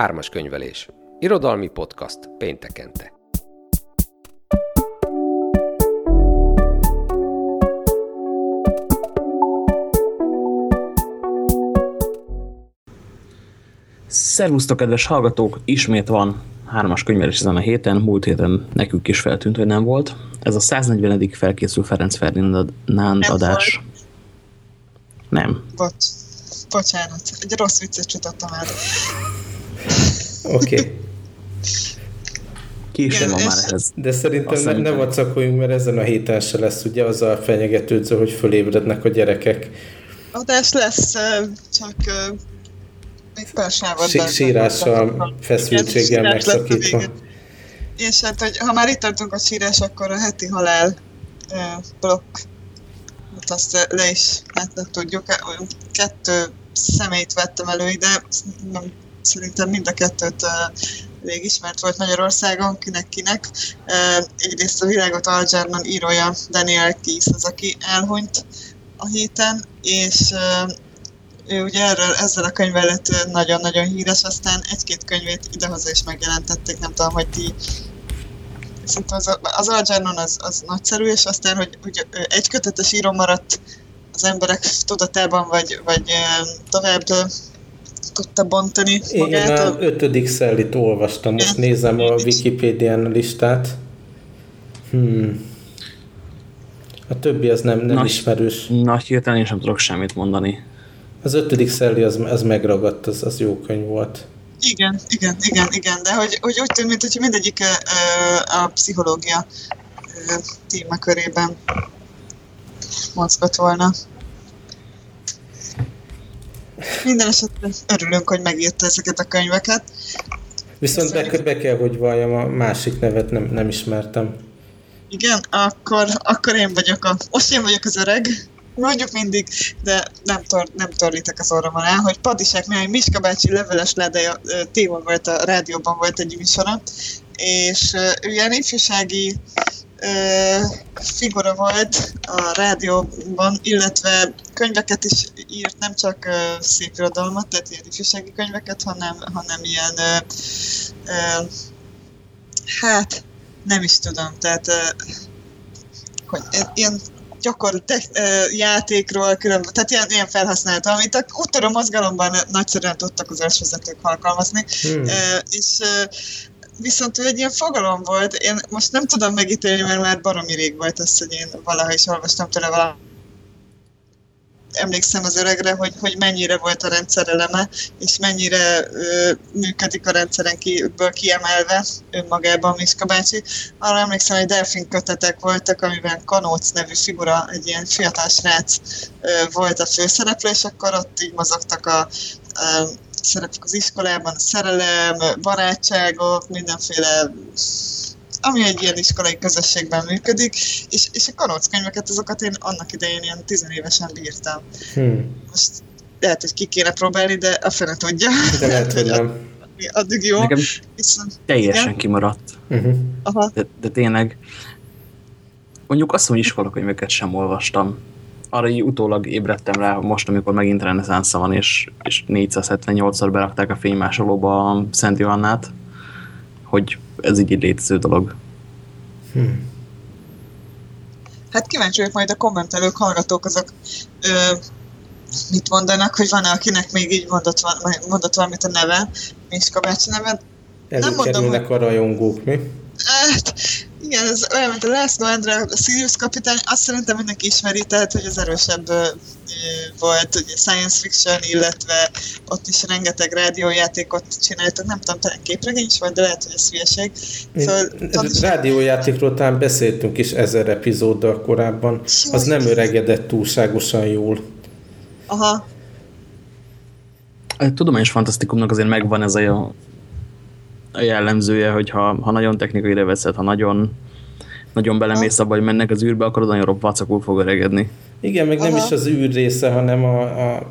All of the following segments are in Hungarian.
Ármas könyvelés. Irodalmi podcast péntekente. Szervusztok, kedves hallgatók! Ismét van hármas könyvelés ezen a héten, múlt héten nekünk is feltűnt, hogy nem volt. Ez a 140. felkészül Ferenc Ferdinand adás. Volt. Nem. Bocs. Bocsánat, egy rossz viccet csutottam el. Oké. Okay. Későn van már ehhez. De szerintem ne, ne vacakoljunk, mert ezen a héten se lesz ugye az a fenyegetődző, hogy fölébrednek a gyerekek. Adás lesz, csak sávot. Sírással, feszültséggel megszakítva. És hát, hogy ha már itt tartunk a sírás, akkor a heti halál blokk hát azt le is látnak tudjuk. Kettő szemét vettem elő ide, nem, szerintem mind a kettőt elég volt Magyarországon, kinek-kinek. Egyrészt a világot Algernon írója Daniel Kies az, aki elhunyt a héten, és ő ugye erről, ezzel a könyvvel lett nagyon-nagyon híres, aztán egy-két könyvét idehaza is megjelentették, nem tudom, hogy ti szerintem az, az az, az nagyszerű, és aztán, hogy, hogy egy kötetes író maradt az emberek tudatában, vagy, vagy tovább tudta bontani magát. Én a ötödik szellit olvastam, most én, nézem a Wikipédián listát. Hmm. A többi az nem, nem nagy, ismerős. Nagy hirtelen én sem tudok semmit mondani. Az ötödik szelli az, az megragadt, az, az jó könyv volt. Igen, igen, igen, igen, de hogy, hogy úgy tűnt, mint hogy mindegyik a pszichológia témakörében mozgott volna. Minden esetre örülünk, hogy megírta ezeket a könyveket. Viszont be, be kell, hogy valljam, a másik nevet nem, nem ismertem. Igen, akkor, akkor én vagyok a... Most én vagyok az öreg, mondjuk mindig, de nem, tor, nem torlítek az orrom alá, hogy Padisák néhány Miska bácsi leveles ledeje téma volt a rádióban volt egy műsora, és ő ilyen ifjúsági figura volt a rádióban, illetve könyveket is írt, nem csak szép irodalmat, tehát ilyen ifjúsági könyveket, hanem, hanem ilyen hát nem is tudom, tehát hogy ilyen gyakor te, játékról, különböző, tehát ilyen, ilyen felhasználta, amit a úttörő mozgalomban nagyszerűen tudtak az ősvezetők alkalmazni, hmm. és viszont ő egy ilyen fogalom volt, én most nem tudom megítélni, mert már baromi rég volt az, hogy én valaha is olvastam tőle valami emlékszem az öregre, hogy, hogy mennyire volt a rendszer eleme, és mennyire ö, működik a rendszeren kívül kiemelve önmagában Miska bácsi. Arra emlékszem, hogy delfin kötetek voltak, amiben Kanóc nevű figura, egy ilyen fiatal srác ö, volt a főszereplő, és akkor ott így mozogtak a, a szerepek az iskolában, a szerelem, barátságok, mindenféle ami egy ilyen iskolai közösségben működik, és, és a kanóckönyveket, azokat én annak idején ilyen tizenévesen bírtam. Hmm. Most lehet, hogy ki kéne próbálni, de a fene tudja. De lehet, hogy nem. Addig jó. Nekem Viszont, teljesen igen? kimaradt. Uh-huh. Aha. De, de tényleg, mondjuk azt, hogy iskolakönyveket sem olvastam. Arra így utólag ébredtem rá most, amikor megint reneszánsza van, és, és 478-szor berakták a fénymásolóba a Szent Johannát, hogy ez így egy létező dolog. Hmm. Hát kíváncsi vagyok majd a kommentelők, hallgatók azok ö, mit mondanak, hogy van-e, akinek még így mondott, mondott valamit a neve, Miska bácsi neve. Nem mondom, hogy... a rajongók, mi? Hát, igen, ez olyan, mint a László Endre, a Sirius kapitány, azt szerintem mindenki ismeri, tehát, hogy az erősebb volt, ugye science fiction, illetve ott is rengeteg rádiójátékot csináltak, nem tudom, talán képregény is volt, de lehet, hogy ez hülyeség. Szóval, rádiójátékról talán beszéltünk is ezer epizóddal korábban, az nem öregedett túlságosan jól. Aha. A tudományos fantasztikumnak azért megvan ez a a jellemzője, hogy ha, ha nagyon technikai veszed, ha nagyon, nagyon belemész abba, hogy mennek az űrbe, akkor nagyon robb vacakul fog öregedni. Igen, meg nem Aha. is az űr része, hanem a, a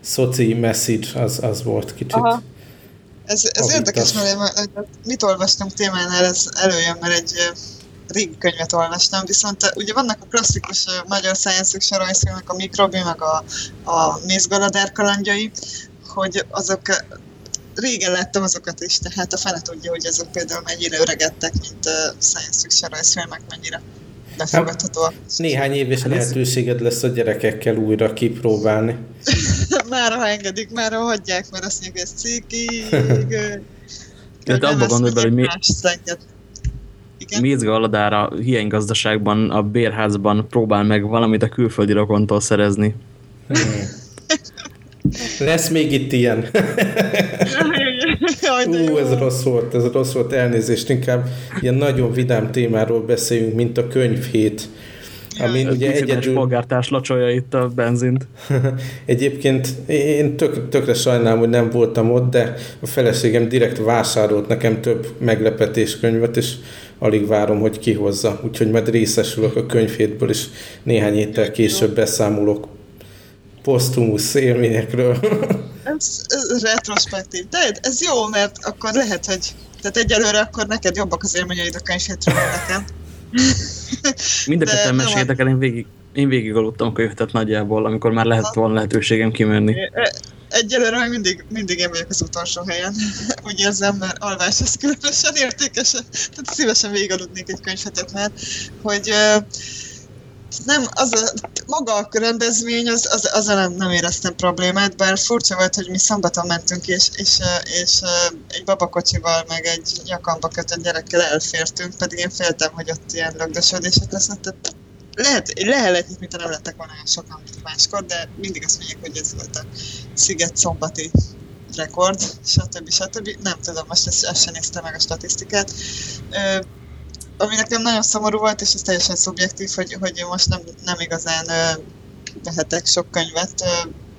szoci message az, az volt kicsit. Aha. Ez, ez érdekes, mert mit olvastunk témánál, ez előjön, mert egy régi könyvet olvastam, viszont ugye vannak a klasszikus magyar science fiction rajzfilmek, a Mikrobi, meg a, a Mézgaladár kalandjai, hogy azok régen láttam azokat is, tehát a fele tudja, hogy azok például mennyire öregedtek, mint a science fiction rajzfilmek, mennyire befogadhatóak. Hát, néhány év és lehetőséged lesz a gyerekekkel újra kipróbálni. már ha engedik, már ha hagyják, mert azt mondjuk, ez cikig. Tehát abba gondolj bele, hogy mi, Mézga Aladára hiánygazdaságban, a bérházban próbál meg valamit a külföldi rokontól szerezni. Lesz még itt ilyen. Ú, ez rossz volt, ez rossz volt, elnézést, inkább ilyen nagyon vidám témáról beszéljünk, mint a könyvhét. Ami ugye egyedül... polgártárs lacsolja itt a benzint. Egyébként én tök, tökre sajnálom, hogy nem voltam ott, de a feleségem direkt vásárolt nekem több meglepetéskönyvet, és alig várom, hogy kihozza. Úgyhogy majd részesülök a könyvhétből, és néhány héttel később beszámolok posztumusz élményekről. ez, ez retrospektív. De ez jó, mert akkor lehet, hogy tehát egyelőre akkor neked jobbak az élményeid a könyvhétről nekem. Mindeket meséltek el, én végig, én végig aludtam a könyvetet nagyjából, amikor már lehet volna lehetőségem kimenni. Egyelőre még mindig, mindig én vagyok az utolsó helyen. Úgy érzem, mert alvás ez különösen értékes. Tehát szívesen végigaludnék egy könyvetet, mert hogy nem, az a, maga a rendezvény, az, az, az nem, nem éreztem problémát, bár furcsa volt, hogy mi szombaton mentünk, és, és, és egy babakocsival, meg egy nyakamba kötött gyerekkel elfértünk, pedig én féltem, hogy ott ilyen lögdösödések lesznek, tehát lehet, itt, mint nem lettek volna olyan sokan, mint máskor, de mindig azt mondják, hogy ez volt a Sziget szombati rekord, stb. stb. Nem tudom, most ezt, ezt sem néztem meg a statisztikát ami nekem nagyon szomorú volt, és ez teljesen szubjektív, hogy, hogy én most nem, nem igazán vehetek sok könyvet.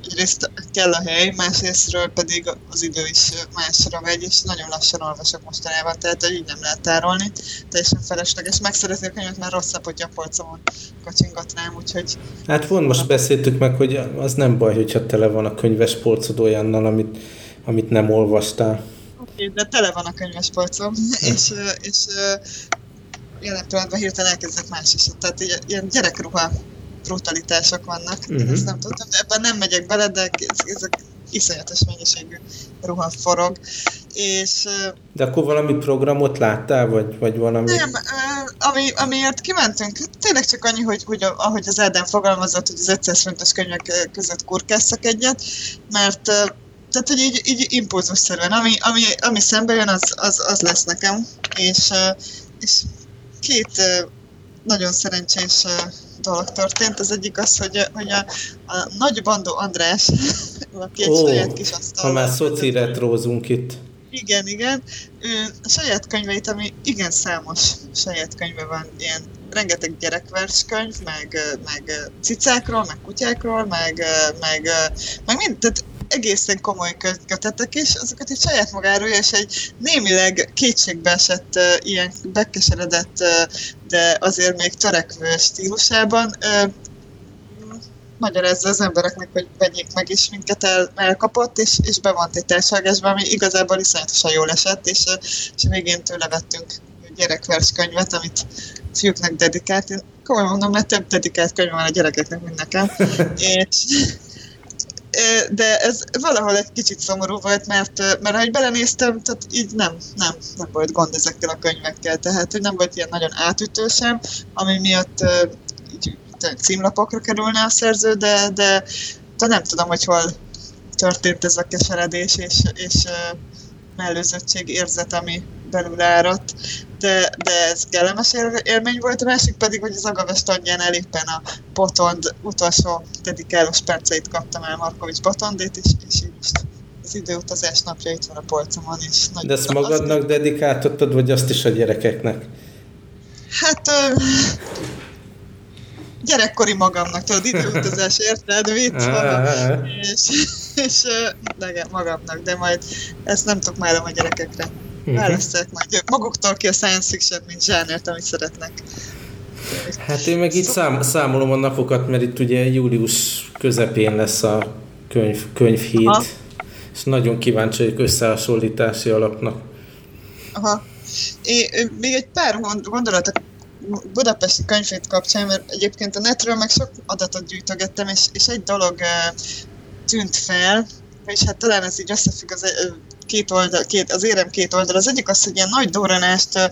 Egyrészt kell a hely, másrésztről pedig az idő is másra megy, és nagyon lassan olvasok mostanában, tehát így nem lehet tárolni. Teljesen felesleges. Megszerezni a könyvet már rosszabb, hogy a polcomon kacsingat rám, úgyhogy... Hát pont most beszéltük meg, hogy az nem baj, hogyha tele van a könyves polcod olyannal, amit, amit nem olvastál. Oké, de tele van a könyves polcom, és, és jelen pillanatban hirtelen elkezdek más is. Tehát ilyen gyerekruha brutalitások vannak. Uh-huh. Ezt nem tudtam, de ebben nem megyek bele, de ezek iszonyatos mennyiségű ruha forog. És, de akkor valami programot láttál, vagy, vagy valami? Nem, ami, amiért kimentünk, tényleg csak annyi, hogy, hogy ahogy az Eden fogalmazott, hogy az 500 fontos könyvek között kurkásszak egyet, mert tehát, hogy így, így impulzusszerűen, ami, ami, ami szembe jön, az, az, az lesz nekem, és, és két nagyon szerencsés dolog történt. Az egyik az, hogy, hogy a, a nagy bandó András, aki egy oh, saját kis asztal. Ha már szoci retrózunk itt. Igen, igen. Ő a saját könyveit, ami igen számos saját könyve van, ilyen rengeteg gyerekverskönyv, meg, meg cicákról, meg kutyákról, meg, meg, meg mind, tehát egészen komoly kötetek is, azokat egy saját magáról, és egy némileg kétségbe esett, uh, ilyen bekeseredett, de azért még törekvő stílusában magyarázza az embereknek, hogy vegyék meg, és minket el, elkapott, és, és bevont egy társadalásba, ami igazából iszonyatosan jól esett, és, és végén tőle vettünk gyerekverskönyvet, amit fiúknak dedikált. Én komolyan mondom, mert több dedikált könyv van a gyerekeknek, mint nekem. és, de ez valahol egy kicsit szomorú volt, mert, mert ahogy belenéztem, tehát így nem, nem, nem volt gond ezekkel a könyvekkel, tehát hogy nem volt ilyen nagyon átütő sem, ami miatt így címlapokra kerülne a szerző, de, de, de nem tudom, hogy hol történt ez a keseredés és, és mellőzöttség érzet, ami belül áradt, de, de ez kellemes élmény volt, a másik pedig, hogy az Agaves tanján éppen a Botond utolsó dedikálós perceit kaptam el Markovics Botondét, és, és így most az időutazás napja itt van a polcomon is. Nagy de ezt magadnak azt... dedikáltottad, vagy azt is a gyerekeknek? Hát ö, gyerekkori magamnak, tudod, időutazás érted, vicc van, és, és de magamnak, de majd ezt nem tudok már a gyerekekre. Választják majd maguktól ki a science fiction, mint zsánert, amit szeretnek. Hát én meg itt szám, számolom a napokat, mert itt ugye július közepén lesz a könyv, könyvhíd, Aha. és nagyon kíváncsi vagyok összehasonlítási alapnak. Aha. É, még egy pár gondolat a budapesti könyvét kapcsán, mert egyébként a netről meg sok adatot gyűjtögettem, és, és egy dolog tűnt fel, és hát talán ez így összefügg az két oldal, két, az érem két oldal. Az egyik az, hogy ilyen nagy dóranást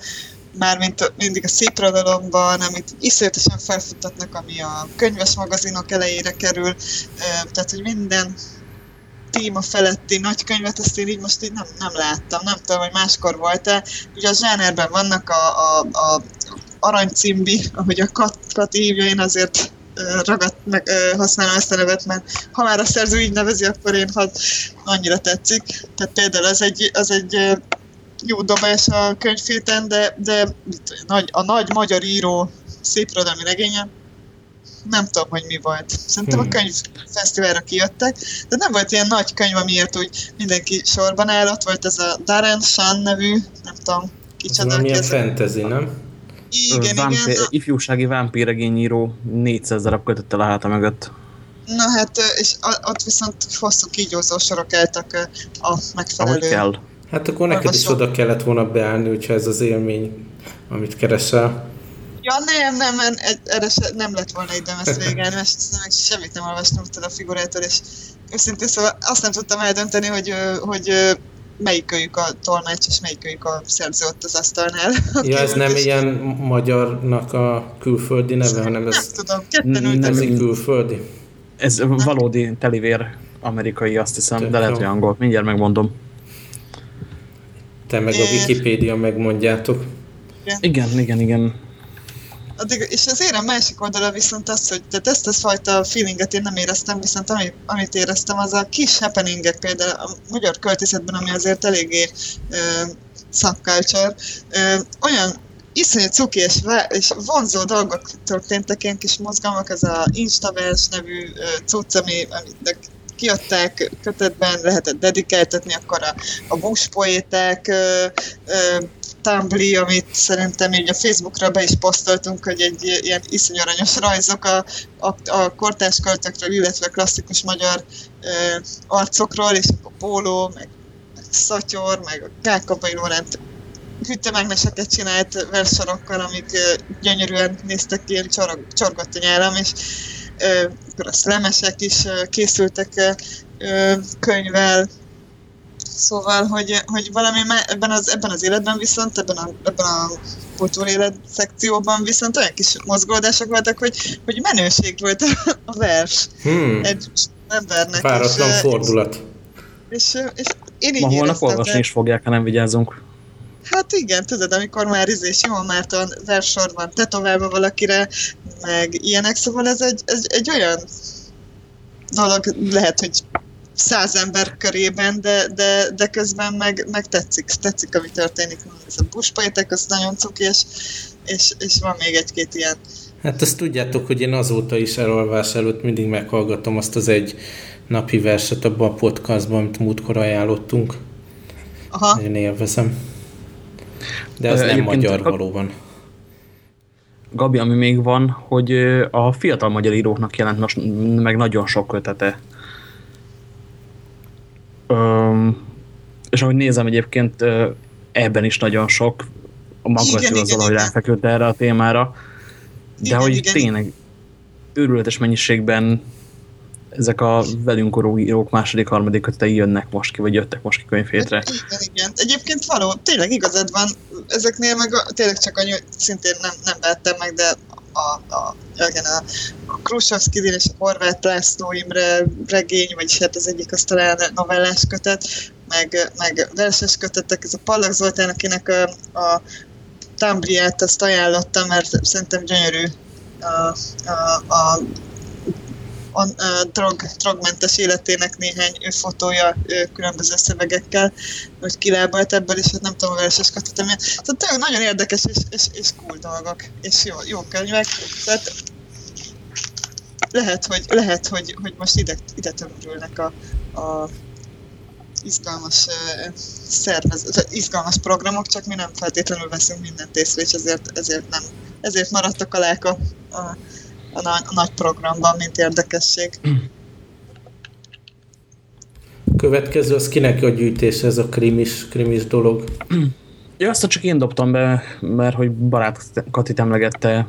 mármint mindig a szépradalomban, amit iszonyatosan felfuttatnak, ami a könyves magazinok elejére kerül, tehát hogy minden téma feletti nagy könyvet, azt én így most így nem, nem láttam, nem tudom, hogy máskor volt-e. Ugye a zsánerben vannak a, a, a aranycimbi, ahogy a Kat, Kati hívja, én azért ragadt, meg, használom ezt a nevet, mert ha már a szerző így nevezi, akkor én ha annyira tetszik. Tehát például az egy, az egy jó dobás a könyvféten, de, de nagy, a nagy magyar író szépirodalmi regénye, nem tudom, hogy mi volt. Szerintem hmm. a könyvfesztiválra kijöttek, de nem volt ilyen nagy könyv, amiért úgy mindenki sorban állott, volt ez a Darren Shan nevű, nem tudom, kicsoda. Ez ilyen fantasy, nem? Igen, Vámpír, igen. Ifjúsági vámpíregényíró 400 darab kötötte a háta mögött. Na hát, és ott viszont hosszú kígyózó sorok álltak a megfelelő... Ahogy kell. Hát akkor neked is oda kellett volna beállni, hogyha ez az élmény, amit keresel. Ja, nem, nem, nem erre se, nem lett volna időm ezt végén, mert semmit nem olvastam a figurától, és őszintén szóval azt nem tudtam eldönteni, hogy, hogy melyikőjük a tolmács, és melyikőjük a szerző ott az asztalnál. Ja, ez nem is. ilyen magyarnak a külföldi neve, hanem ez... Nem tudom, ketten. Nem külföldi. Ez valódi telivér amerikai, azt hiszem, Tök de lehet, hogy angol. Mindjárt megmondom. Te meg a Wikipédia megmondjátok. Igen, igen, igen. igen. Addig, és az érem másik oldala viszont az, hogy tehát ezt a fajta feelinget én nem éreztem, viszont ami, amit éreztem, az a kis happeningek például a magyar költészetben, ami azért eléggé uh, subculture, uh, olyan iszonyú cuki és, és vonzó dolgok történtek, ilyen kis mozgalmak, ez a Instaverse nevű uh, cucc, ami, amit kiadták kötetben, lehetett dedikáltatni, akkor a, a buszpoéták uh, Tumblr, amit szerintem így a Facebookra be is posztoltunk, hogy egy ilyen iszonyú aranyos rajzok a, a, a kortárs költökről, illetve klasszikus magyar ö, arcokról, és a Póló, meg, meg Szatyor, meg a Kákabai Lorent hűtőmágneseket csinált versorokkal, amik ö, gyönyörűen néztek ki, csorog, csorgott a nyálam, és ö, akkor a lemesek is ö, készültek ö, könyvvel, Szóval, hogy, hogy valami ebben az, ebben az életben viszont, ebben a, ebben a kultúrélet szekcióban viszont olyan kis mozgódások voltak, hogy, hogy menőség volt a, a vers hmm. egy embernek. Váratlan és, fordulat. És, és, és én így Ma holnap olvasni is fogják, ha nem vigyázunk. Hát igen, tudod, amikor már izés jó Márton versor van tetoválva valakire, meg ilyenek, szóval ez egy, ez egy olyan dolog lehet, hogy száz ember körében, de, de, de közben meg, meg tetszik, tetszik, ami történik. Ez a buspajtek, az nagyon cuki, és, és, és van még egy-két ilyen. Hát ezt tudjátok, hogy én azóta is elolvás előtt mindig meghallgatom azt az egy napi verset abban a podcastban, amit múltkor ajánlottunk. Aha. Én élvezem. De az nem magyar valóban. Gabi, ami még van, hogy a fiatal magyar íróknak jelent most meg nagyon sok kötete Um, és ahogy nézem egyébként ebben is nagyon sok, a magvető az valahogy ráfeküdt erre a témára, de igen, hogy igen. tényleg őrületes mennyiségben ezek a velünk korú írók második, harmadik kötetei jönnek most ki, vagy jöttek most ki könyvhétre. Igen, igen. Egyébként való, tényleg igazad van, ezeknél meg a, tényleg csak a szintén nem, nem vettem meg, de a, a, igen, a, a Krusovszki és a Horváth László Imre regény, vagyis hát az egyik az talán novellás kötet, meg, meg verses kötetek, ez a Pallak Zoltán, akinek a, a Tambriát azt ajánlottam, mert szerintem gyönyörű a, a, a a, drog, drogmentes életének néhány fotója különböző szövegekkel, hogy kilábalt ebből, és hát nem tudom, a verses kötetem. Szóval tényleg nagyon érdekes és, és, és cool dolgok, és jó, jó könyvek. Tehát lehet, hogy, lehet, hogy, hogy most ide, ide tömörülnek a, a izgalmas uh, szervez, izgalmas programok, csak mi nem feltétlenül veszünk mindent észre, és ezért, ezért nem, ezért maradtak a a, a a, nagy, a nagy programban, mint érdekesség. Következő, az kinek a gyűjtés, ez a krimis, krimis dolog? Ja, azt csak én dobtam be, mert hogy barát Katit emlegette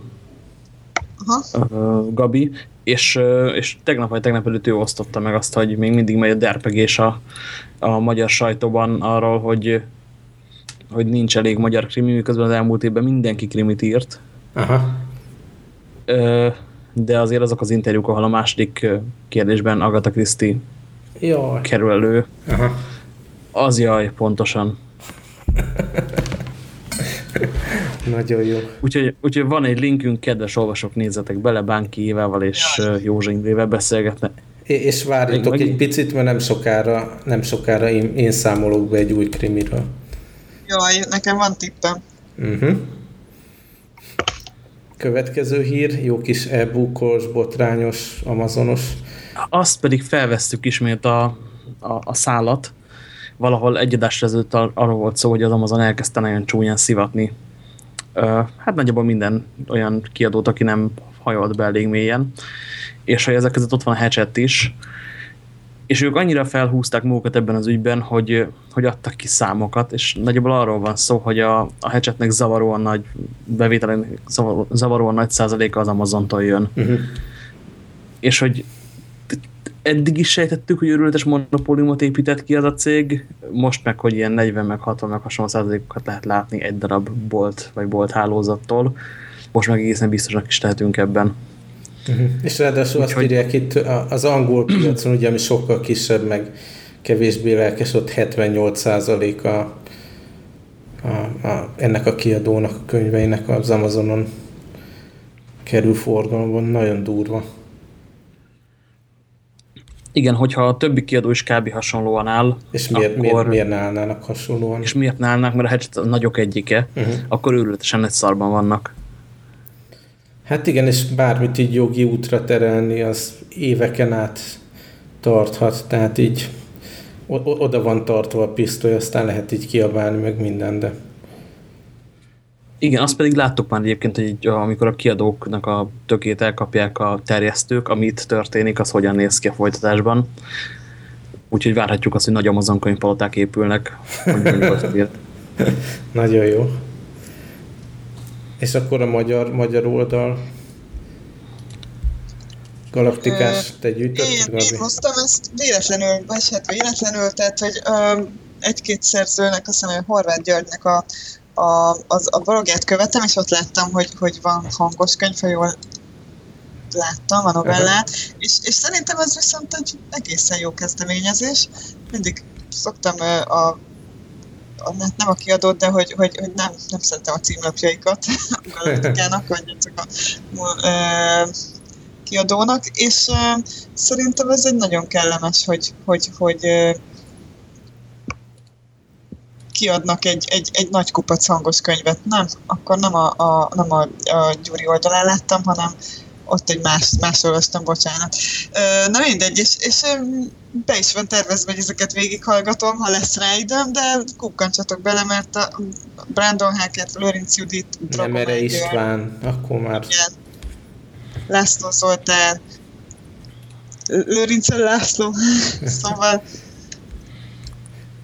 uh, Gabi, és, és tegnap vagy tegnap előtt ő osztotta meg azt, hogy még mindig megy a derpegés a, a magyar sajtóban arról, hogy, hogy nincs elég magyar krimi, miközben az elmúlt évben mindenki krimit írt. Aha. De azért azok az interjúk, ahol a második kérdésben Agatha Christie jaj. kerül elő. Aha. Az jaj, pontosan. Nagyon jó. Úgyhogy, úgyhogy van egy linkünk, kedves olvasók, nézzetek bele, Bánki Évával és Jaj. Józsa Indrével beszélgetne. És várjatok egy picit, mert nem sokára, nem sokára én, én számolok be egy új krimiről. Jaj, nekem van tippem. Uh -huh. Következő hír, jó kis e-bookos, botrányos, amazonos. Azt pedig felvesztük ismét a, a, a szállat. Valahol egy ezelőtt arról volt szó, hogy az Amazon elkezdte nagyon csúnyán szivatni. Hát nagyjából minden olyan kiadót, aki nem hajolt be elég mélyen. És hogy ezek között ott van a Hatchet is, és ők annyira felhúzták magukat ebben az ügyben, hogy, hogy adtak ki számokat, és nagyjából arról van szó, hogy a, a Hatchetnek zavaróan nagy bevételének zavaróan nagy százaléka az Amazontól jön. Uh mhm. -huh. És hogy eddig is sejtettük, hogy őrületes monopóliumot épített ki az a cég, most meg, hogy ilyen 40 meg 60 meg hasonló százalékokat lehet látni egy darab bolt vagy bolt hálózattól, most meg egészen biztosak is tehetünk ebben. Uh -huh. És ráadásul Úgy, azt hogy... írják itt az angol piacon, ugye, ami sokkal kisebb, meg kevésbé lelkes, ott 78 a, a, a, ennek a kiadónak a könyveinek az Amazonon kerül forgalomban. Nagyon durva. Igen, hogyha a többi kiadó is kb. hasonlóan áll. És miért, akkor, miért, miért ne állnának hasonlóan? És miért ne állnak, mert a Hatchet a nagyok egyike, uh -huh. akkor őrületesen nagy szarban vannak. Hát igen, és bármit így jogi útra terelni, az éveken át tarthat, tehát így oda van tartva a pisztoly, aztán lehet így kiabálni meg minden, de... Igen, azt pedig láttuk már egyébként, hogy amikor a kiadóknak a tökét elkapják a terjesztők, amit történik, az hogyan néz ki a folytatásban. Úgyhogy várhatjuk azt, hogy nagy Amazon könyvpaloták épülnek. Nagyon jó. És akkor a magyar, magyar oldal galaktikás, te gyűjtött? Én, én hoztam ezt véletlenül, vagy hát véletlenül, tehát hogy egy-két szerzőnek, azt hiszem, hogy Horváth Györgynek a, a, az, a blogját követem, és ott láttam, hogy, hogy van hangos könyv, ha jól láttam a novellát, uh-huh. és, és szerintem ez viszont egy egészen jó kezdeményezés. Mindig szoktam a a, nem a kiadót, de hogy, hogy, hogy nem, nem szeretem a címlapjaikat a galaktikának, vagy csak a e, kiadónak, és e, szerintem ez egy nagyon kellemes, hogy, hogy, hogy e, kiadnak egy, egy, egy nagy kupac hangos könyvet. Nem, akkor nem a, a, nem a, a Gyuri oldalán láttam, hanem ott egy más, más olvastam, bocsánat. Na mindegy, és, és be is van tervezve, hogy ezeket végighallgatom, ha lesz rá időm, de kukkancsatok bele, mert a Brandon Hackett, Lőrinc Judit, Nem erre István, akkor már... Igen. László Zoltán, Lőrinc László, szóval...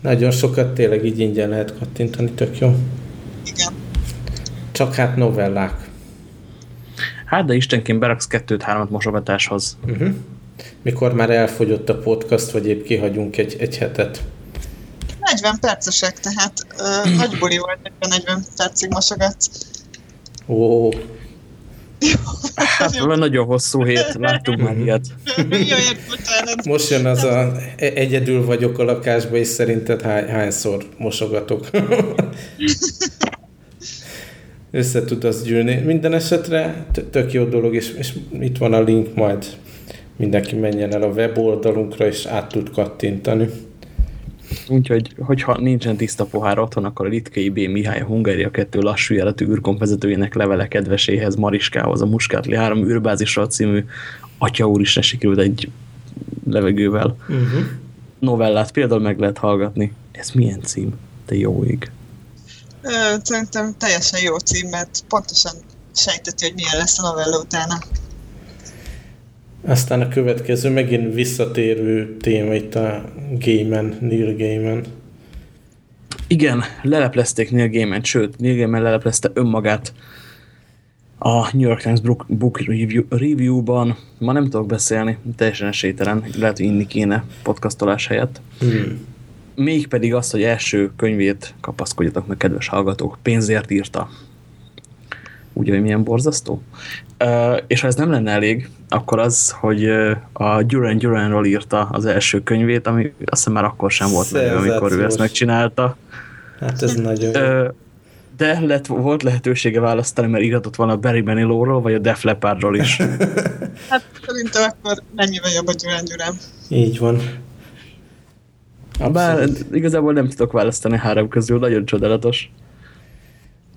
Nagyon sokat tényleg így ingyen lehet kattintani, tök jó. Igen. Csak hát novellák. Hát, de istenként beraksz kettőt-hármat mosogatáshoz. Uh-huh. Mikor már elfogyott a podcast, vagy épp kihagyunk egy, egy hetet? 40 percesek, tehát uh, nagy buli volt, 40 percig mosogatsz. Ó. Hát, nagyon hosszú hét, láttunk már ilyet. Most jön az a e- egyedül vagyok a lakásban, és szerinted hány, hányszor mosogatok? össze tud az gyűlni. Minden esetre tök jó dolog, és, és itt van a link, majd mindenki menjen el a weboldalunkra, és át tud kattintani. Úgyhogy, hogyha nincsen tiszta pohár otthon, akkor a Litkei B. Mihály Hungária 2 lassú jeletű űrkomvezetőjének levele kedveséhez, Mariskához, a Muskátli 3 űrbázisra című Atya úristen sikerült egy levegővel. Uh mhm. -huh. Novellát például meg lehet hallgatni. Ez milyen cím? Te jó ég. Szerintem teljesen jó cím, mert pontosan sejteti, hogy milyen lesz a novella utána. Aztán a következő megint visszatérő téma itt a Gaiman, Neil Gaiman. Igen, leleplezték Neil Gaiman, sőt, Neil Gaiman leleplezte önmagát. a New York Times Book Review, Review-ban. Ma nem tudok beszélni, teljesen esélytelen. Lehet, hogy inni kéne podcastolás helyett. Hmm. Mégpedig azt, hogy első könyvét kapaszkodjatok meg, kedves hallgatók, pénzért írta. Ugye, hogy milyen borzasztó? Uh, és ha ez nem lenne elég, akkor az, hogy a Duran Duranról írta az első könyvét, ami azt hiszem már akkor sem volt meg, amikor ő ezt megcsinálta. Hát ez nagyon uh, de lett, volt lehetősége választani, mert iratott van a Barry Manilow-ról, vagy a Def Leppardról is. hát szerintem akkor mennyivel jobb a Duran Duran. Így van. Abszolút. Bár igazából nem tudok választani három közül, nagyon csodálatos.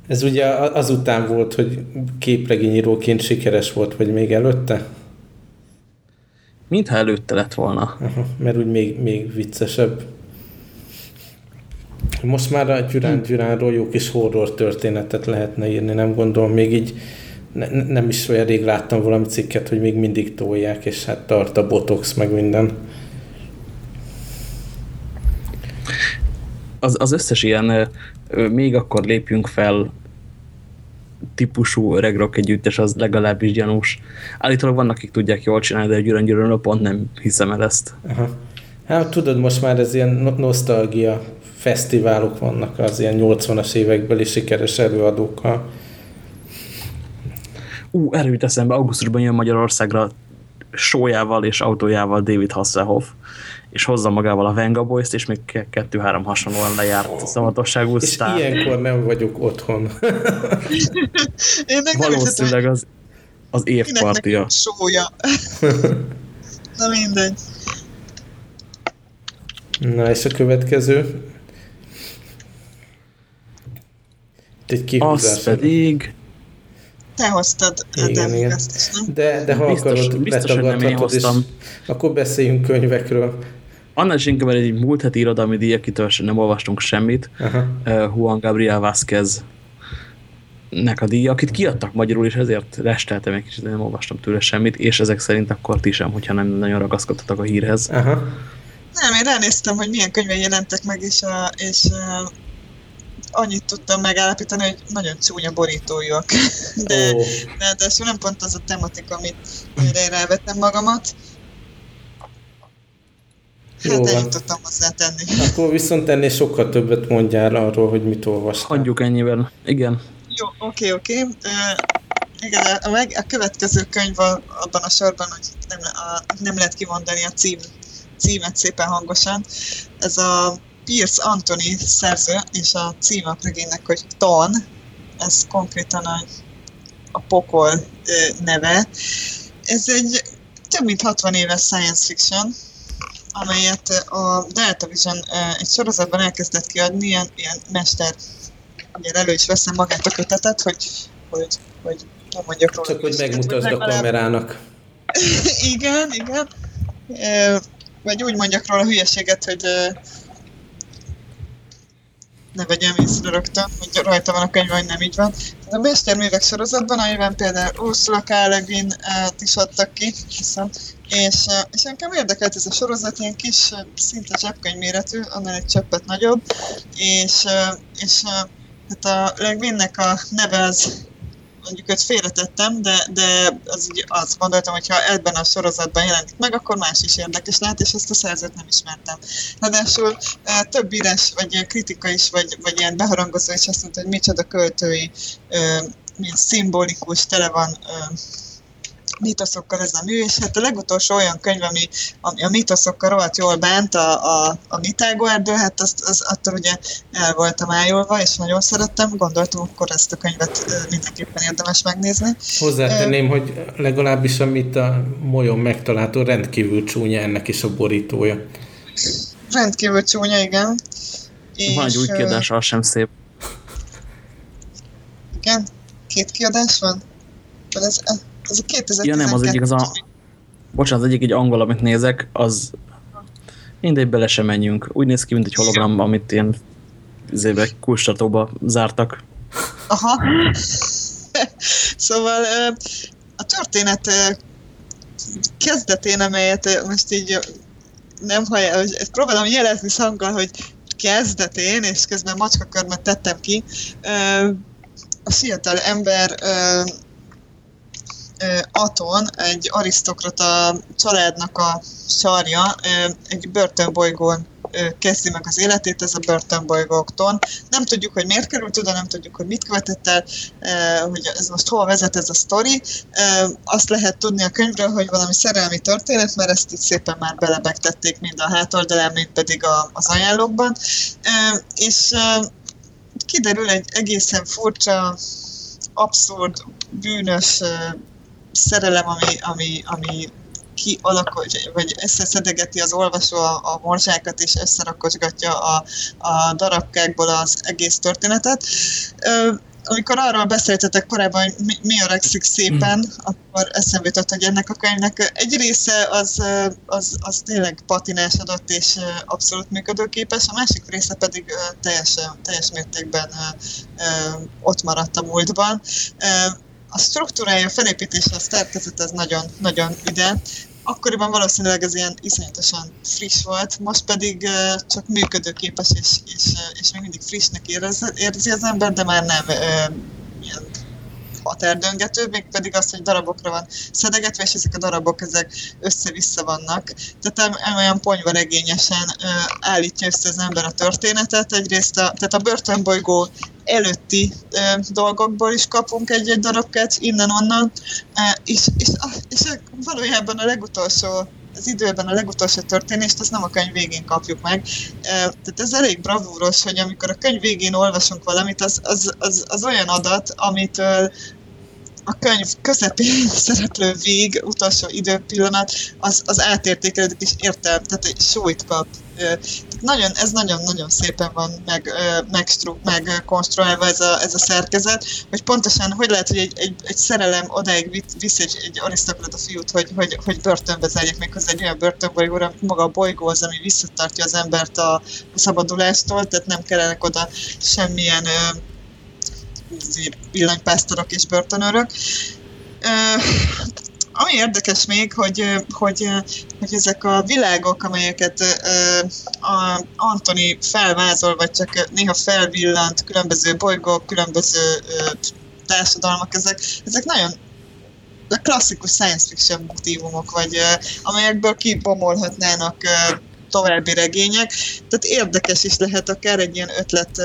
Ez ugye azután volt, hogy képregényíróként sikeres volt, vagy még előtte? Mintha előtte lett volna. Aha, mert úgy még, még viccesebb. Most már a Gyurán Gyuránról jó kis horror történetet lehetne írni, nem gondolom, még így ne, nem is olyan rég láttam valami cikket, hogy még mindig tolják, és hát tart a botox, meg minden. Az, az összes ilyen még akkor lépjünk fel típusú öreg rock együttes, az legalábbis gyanús. Állítólag vannak, akik tudják jól csinálni, de Gyurán Gyurán pont nem hiszem el ezt. Aha. Hát tudod, most már ez ilyen nosztalgia fesztiválok vannak az ilyen 80-as évekbeli sikeres előadókkal. Ú, erről jut eszembe, augusztusban jön Magyarországra sójával és autójával David Hasselhoff, és hozza magával a Venga Boys-t, és még kettő-három hasonlóan lejárt szavatosságú És sztár. ilyenkor nem vagyok otthon. Én Valószínűleg az, az évpartia. Sója. Na mindegy. Na és a következő? egy kihúzás. Az pedig... Te hoztad, igen, igen. De, de ha biztos, akarod, biztos, hogy nem én hoztam. akkor beszéljünk könyvekről. Annál is inkább egy múlt heti irodalmi díj, akitől nem olvastunk semmit. Aha. Uh, Juan Gabriel Vázquez nek a díja, akit kiadtak magyarul, és ezért resteltem egy kicsit, nem olvastam tőle semmit, és ezek szerint akkor ti sem, hogyha nem nagyon ragaszkodtatok a hírhez. Aha. Nem, én ránéztem, hogy milyen könyvei jelentek meg, és, a, és a, annyit tudtam megállapítani, hogy nagyon csúnya borítójuk. De, oh. de, de nem pont az a tematika, amit én rávettem magamat. Hát Jó ennyit tudtam tenni. Akkor viszont ennél sokkal többet mondjál arról, hogy mit olvastál. Hagyjuk ennyiben. Igen. Jó, oké, oké. Uh, igen, a, a, a következő könyv a, abban a sorban, hogy nem, a, nem lehet kimondani a cím, címet szépen hangosan. Ez a Pierce Anthony szerző, és a cím a regénynek, hogy Ton, ez konkrétan a, a pokol neve. Ez egy több mint 60 éves science fiction, amelyet a Delta Vision egy sorozatban elkezdett kiadni, ilyen, ilyen mester, ugye elő is veszem magát a kötetet, hogy, hogy, hogy nem mondjak róla. Csak hogy megmutasd a kamerának. igen, igen. Vagy úgy mondjak róla hülyeséget, hogy ne vegyem észre rögtön, hogy rajta van a könyv, vagy nem így van. A Mesterművek sorozatban, amiben például Ursula K. Le Guin is adtak ki, hiszem, és, és engem érdekelt ez a sorozat, ilyen kis, szinte zsebkönyv méretű, annál egy csöppet nagyobb, és, és hát a Le a neve az mondjuk őt félretettem, de, de az azt gondoltam, hogy ha ebben a sorozatban jelenik meg, akkor más is érdekes lehet, és ezt a szerzőt nem ismertem. Ráadásul több írás, vagy kritika is, vagy, vagy ilyen beharangozó is azt mondta, hogy micsoda költői, milyen szimbolikus, tele van mitoszokkal ez a mű, és hát a legutolsó olyan könyv, ami, ami a mitoszokkal rohadt jól bánt, a, a, a Mitágo erdő, hát azt, az, attól ugye el voltam ájulva, és nagyon szerettem, gondoltam, akkor ezt a könyvet mindenképpen érdemes megnézni. Hozzátenném, uh, hogy legalábbis amit a molyon megtalálható, rendkívül csúnya ennek is a borítója. Rendkívül csúnya, igen. Van egy új kiadás, az sem szép. Igen? Két kiadás van? Ez, ez a 2012. Ja nem, az egyik az a... Bocsánat, az egyik egy angol, amit nézek, az... Mindegy, bele sem menjünk. Úgy néz ki, mint egy hologram, amit ilyen zébe kulcstartóba zártak. Aha. szóval a történet kezdetén, amelyet most így nem hallja, próbálom jelezni szanggal, hogy kezdetén, és közben macskakörmet tettem ki, a fiatal ember Aton egy arisztokrata családnak a sarja egy börtönbolygón kezdi meg az életét, ez a börtönbolygóktól. Nem tudjuk, hogy miért került oda, nem tudjuk, hogy mit követett el, hogy ez most hol vezet ez a sztori. Azt lehet tudni a könyvről, hogy valami szerelmi történet, mert ezt itt szépen már belebegtették mind a hátoldalán, mind pedig az ajánlókban. És kiderül egy egészen furcsa, abszurd, bűnös szerelem, ami, ami, ami kialakul, vagy összeszedegeti az olvasó a, a morzsákat, és összerakosgatja a, a darabkákból az egész történetet. Ö, amikor arról beszéltetek korábban, hogy mi, mi öregszik szépen, mm. akkor eszembe jutott, hogy ennek a könyvnek egy része az, az, az tényleg patinásodott és abszolút működőképes, a másik része pedig teljes, teljes mértékben ott maradt a múltban. A struktúrája, a felépítése, a szerkezet, ez nagyon, nagyon ide. Akkoriban valószínűleg ez ilyen iszonyatosan friss volt, most pedig csak működőképes és, és, és még mindig frissnek érzi, érzi az ember, de már nem ilyen haterdöngető, még pedig az, hogy darabokra van szedegetve, és ezek a darabok ezek össze-vissza vannak. Tehát olyan ponyvaregényesen uh, állítja össze az ember a történetet. Egyrészt a, tehát a börtönbolygó előtti e, dolgokból is kapunk egy-egy darabket, innen-onnan, és, és, és valójában a legutolsó az időben a legutolsó történést, azt nem a könyv végén kapjuk meg. Tehát ez elég bravúros, hogy amikor a könyv végén olvasunk valamit, az, az, az, az olyan adat, amitől a könyv közepén szereplő vég, utolsó időpillanat, az, az átértékelődik és értelm, tehát egy súlyt kap. Nagyon, ez nagyon-nagyon szépen van meg, meg, meg konstruálva ez a, ez a szerkezet, hogy pontosan hogy lehet, hogy egy, egy, egy szerelem odáig visz egy, egy arisztokrata fiút, hogy, hogy, hogy börtönbe zárják még hozzá egy olyan börtönbolygóra, maga a bolygó az, ami visszatartja az embert a, a szabadulástól, tehát nem kellenek oda semmilyen villanypásztorok és börtönörök. Ami érdekes még, hogy, hogy, hogy ezek a világok, amelyeket a Antoni felvázol, vagy csak néha felvillant, különböző bolygók, különböző társadalmak, ezek, ezek nagyon a klasszikus science fiction motívumok, vagy amelyekből kibomolhatnának további regények. Tehát érdekes is lehet akár egy ilyen ötlet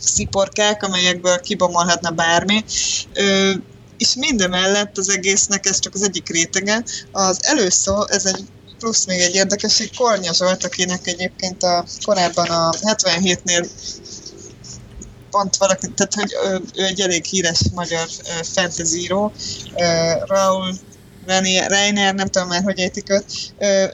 sziporkák, amelyekből kibomolhatna bármi. Ö, és mindemellett az egésznek ez csak az egyik rétege. Az előszó, ez egy plusz még egy érdekesség, Kornya Zsolt, akinek egyébként a, korábban a 77-nél pont valaki, tehát hogy ő, ő egy elég híres magyar fantasy író, uh, Raúl Reiner, nem tudom már, hogy ejtik őt,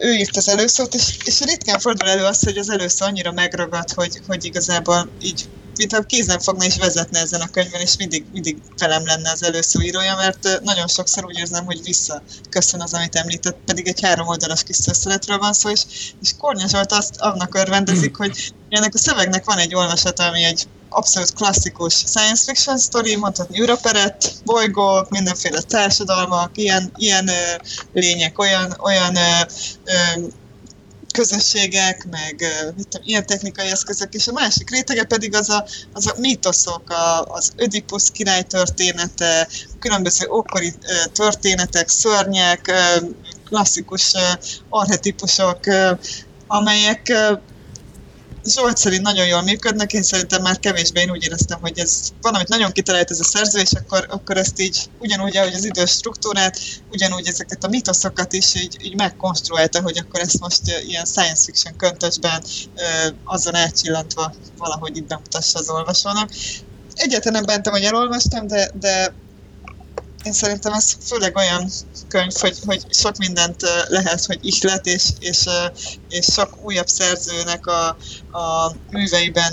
ő írt az előszót, és, és ritkán fordul elő az, hogy az előszó annyira megragad, hogy, hogy igazából így mintha kézen fogna és vezetne ezen a könyvben, és mindig, mindig velem lenne az előszó írója, mert nagyon sokszor úgy érzem, hogy visszaköszön az, amit említett, pedig egy három oldalas kis szösszeletről van szó, és, és Kornya Zsolt azt annak örvendezik, hogy ennek a szövegnek van egy olvasata, ami egy abszolút klasszikus science fiction story, mondhatni űroperett, bolygók, mindenféle társadalmak, ilyen, ilyen ö, lények, olyan, olyan ö, ö, közösségek, meg mit tudom, ilyen technikai eszközök, és a másik rétege pedig az a, az a mítoszok, a, az Ödipus király története, különböző ókori történetek, szörnyek, klasszikus arhetipusok, amelyek Zsolt szerint nagyon jól működnek, én szerintem már kevésbé én úgy éreztem, hogy ez valamit nagyon kitalált ez a szerző, és akkor, akkor ezt így ugyanúgy, ahogy az idős struktúrát, ugyanúgy ezeket a mitoszokat is így, így megkonstruálta, hogy akkor ezt most ilyen science fiction köntösben azon átcsillantva valahogy itt bemutassa az olvasónak. Egyáltalán nem bántem, hogy elolvastam, de, de én szerintem ez főleg olyan könyv, hogy, hogy sok mindent lehet, hogy ihlet, és, és, és sok újabb szerzőnek a, a műveiben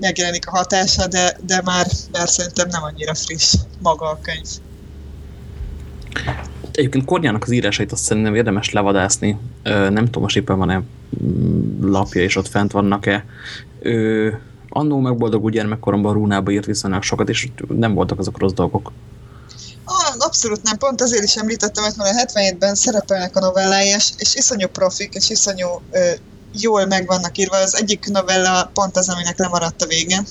megjelenik a hatása, de, de már, már szerintem nem annyira friss maga a könyv. Egyébként Kornyának az írásait azt szerintem érdemes levadászni. Nem tudom, most éppen van-e mm, lapja, és ott fent vannak-e. Annó megboldogú gyermekkoromban Rúnába írt viszonylag sokat, és nem voltak azok rossz dolgok. Ah, abszolút nem, pont azért is említettem, mert már a 77-ben szerepelnek a novellái, és, és iszonyú profik, és iszonyú ö, jól meg vannak írva. Az egyik novella pont az, aminek lemaradt a vége,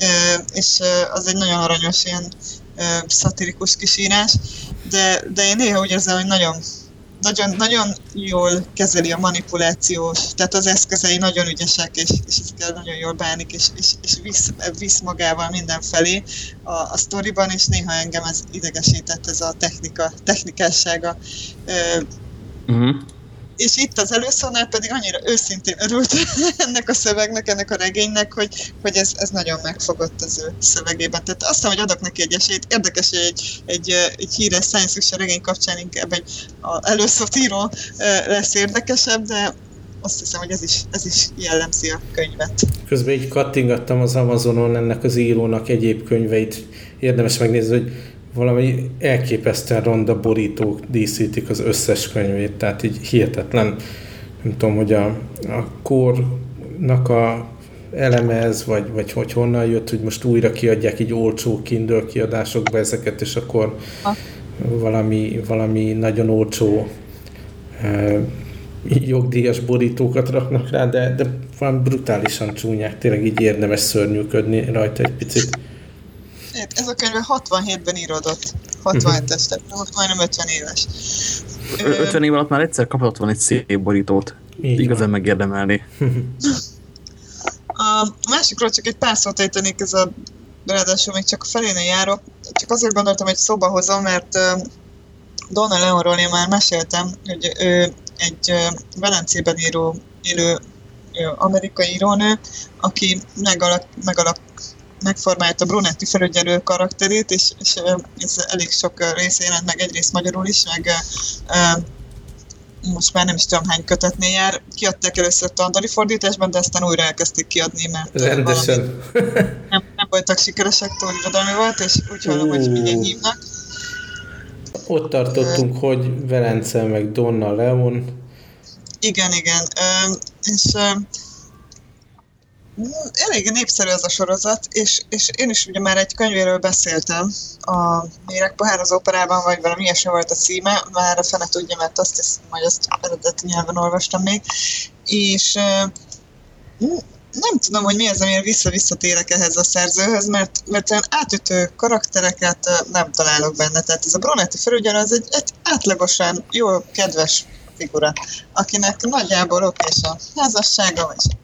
ö, és ö, az egy nagyon aranyos ilyen szatirikus kisírás, de, de én néha úgy érzem, hogy nagyon nagyon, nagyon jól kezeli a manipulációs, tehát az eszközei nagyon ügyesek, és, és ezekkel nagyon jól bánik, és, és, és visz, visz magával mindenfelé a, a sztoriban, és néha engem ez idegesített, ez a technika, technikássága. Uh-huh és itt az előszónál pedig annyira őszintén örült ennek a szövegnek, ennek a regénynek, hogy, hogy ez, ez nagyon megfogott az ő szövegében. Tehát azt hogy adok neki egy esélyt. Érdekes, hogy egy, egy, egy híres science fiction regény kapcsán inkább egy a előszót író lesz érdekesebb, de azt hiszem, hogy ez is, ez is jellemzi a könyvet. Közben így kattingattam az Amazonon ennek az írónak egyéb könyveit. Érdemes megnézni, hogy valami elképesztően ronda borítók díszítik az összes könyvét, tehát így hihetetlen, nem tudom, hogy a, a kornak a eleme ez, vagy, vagy hogy honnan jött, hogy most újra kiadják így olcsó Kindle kiadásokba ezeket, és akkor ha. valami, valami nagyon olcsó e, jogdíjas borítókat raknak rá, de, de valami brutálisan csúnyák, tényleg így érdemes szörnyűködni rajta egy picit. Ez a könyv 67-ben íródott. 67-es, tehát majdnem 50 éves. 50 év alatt már egyszer kapott van egy szép borítót. Így Igazán van. megérdemelni. A másikról csak egy pár szót ejtenék, ez a ráadásul még csak a felénél járok. Csak azért gondoltam, hogy szóba hozom, mert Donna Leonról én már meséltem, hogy ő egy Velencében író, élő amerikai írónő, aki megalak, megalak, megformálta Brunetti felügyelő karakterét, és, és ez elég sok rész jelent meg, egyrészt magyarul is, meg most már nem is tudom hány kötetnél jár. Kiadták először tandali fordításban, de aztán újra elkezdték kiadni, mert Rendesen. nem, nem voltak sikeresek, túl irodalmi volt, és úgy hallom, hogy így hívnak. Ott tartottunk, hogy Velence meg Donna Leon. Igen, igen. És elég népszerű ez a sorozat, és, és én is ugye már egy könyvéről beszéltem a Méregpohár az operában, vagy valami ilyesmi volt a címe, már a fene tudja, mert azt hiszem, hogy azt eredeti nyelven olvastam még, és nem tudom, hogy mi az, amiért vissza-visszatérek ehhez a szerzőhöz, mert, mert olyan átütő karaktereket nem találok benne. Tehát ez a Brunetti felügyelő az egy, egy átlagosan jó, kedves figura, akinek nagyjából okés a házassága, vagy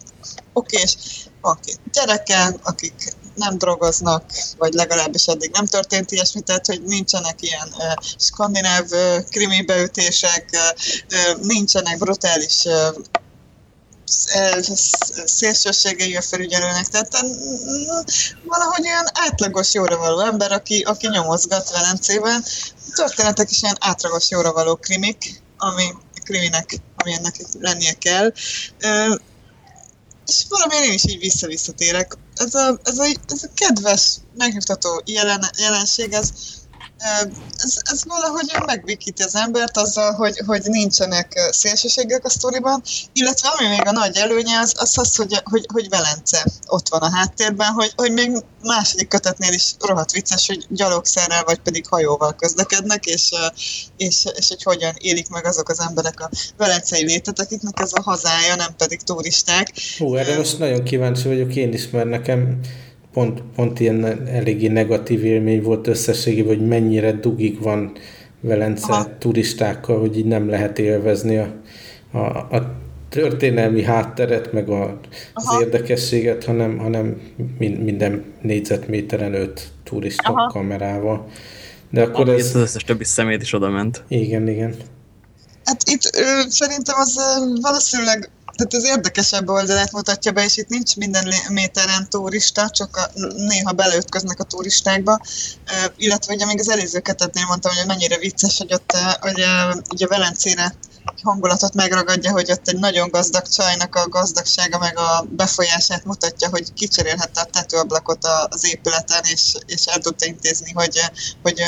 okés, van két gyereke, akik nem drogoznak, vagy legalábbis eddig nem történt ilyesmi, tehát hogy nincsenek ilyen uh, skandináv uh, krimi beütések, uh, nincsenek brutális uh, szélsőségei a felügyelőnek, tehát valahogy olyan átlagos jóra való ember, aki, aki nyomozgat Velencében. A történetek is ilyen átlagos jóra való krimik, ami kriminek, ami ennek lennie kell és valamiért én is így vissza-visszatérek. Ez a, ez a, ez a kedves, megnyugtató jelen, jelenség, ez, ez, ez valahogy megvikíti az embert azzal, hogy, hogy nincsenek szélsőségek a sztoriban, illetve ami még a nagy előnye az az, az hogy, hogy, hogy Velence ott van a háttérben, hogy, hogy még második kötetnél is rohadt vicces, hogy gyalogszerrel vagy pedig hajóval közlekednek, és, és, és hogy hogyan élik meg azok az emberek a velencei létet, akiknek ez a hazája, nem pedig turisták. Hú, erre most nagyon kíváncsi vagyok én is, mert nekem pont, pont ilyen eléggé negatív élmény volt összességében, hogy mennyire dugig van Velence Aha. turistákkal, hogy így nem lehet élvezni a, a, a történelmi hátteret, meg a, az érdekességet, hanem, hanem minden négyzetméteren öt turista Aha. kamerával. De akkor Ami ez... az összes többi szemét is oda ment. Igen, igen. Hát itt ö, szerintem az ö, valószínűleg tehát az érdekesebb oldalát mutatja be, és itt nincs minden méteren turista, csak a, néha beleütköznek a turistákba, illetve ugye még az előző ketetnél mondtam, hogy mennyire vicces, hogy ott hogy, ugye Velencére hangulatot megragadja, hogy ott egy nagyon gazdag csajnak a gazdagsága meg a befolyását mutatja, hogy kicserélhette a tetőablakot az épületen, és, és el tudta intézni, hogy, hogy,